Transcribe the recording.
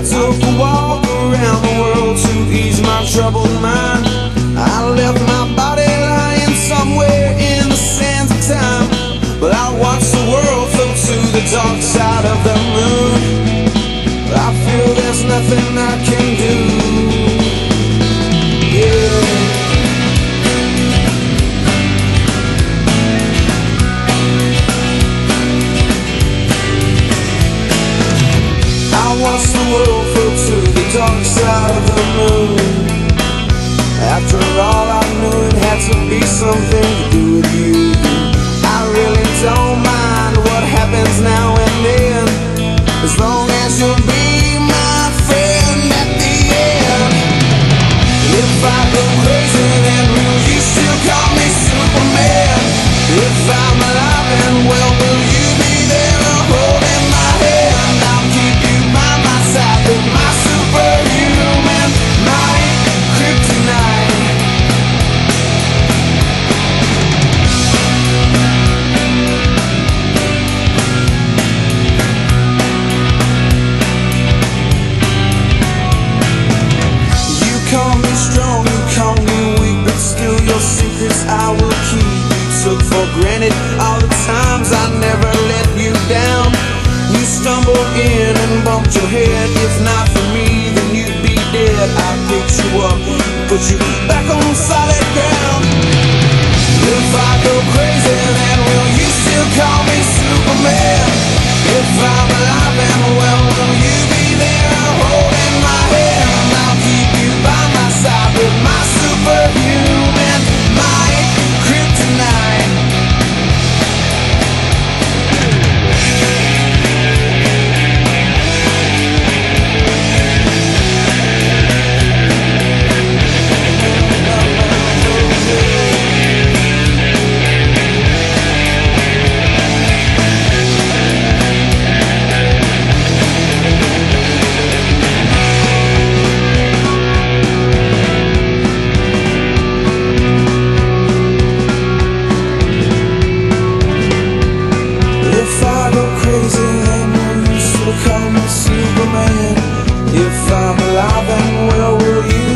I took a walk around the world to ease my troubled mind. I left my body lying somewhere in the sands of time. But I watched the world flow to the dark side of the moon. I feel there's nothing I can do. I will keep. You took for granted all the times I never let you down. You stumbled in and bumped your head. Superman. If I'm alive and well, will you?